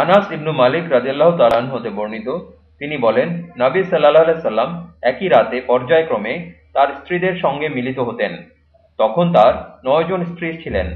আনাস ইবনু মালিক রাজিয়াল্লাহ তালান হতে বর্ণিত, তিনি বলেন, নাবী সাল্লাহ সাল্লাম একই রাতে পর্যায়ক্রমে তার স্ত্রীদের সঙ্গে মিলিত হতেন। তখন তার নয়জন স্ত্রী ছিলেন।